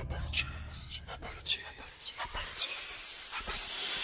Apologies. Apologies. Apologies. Apologies.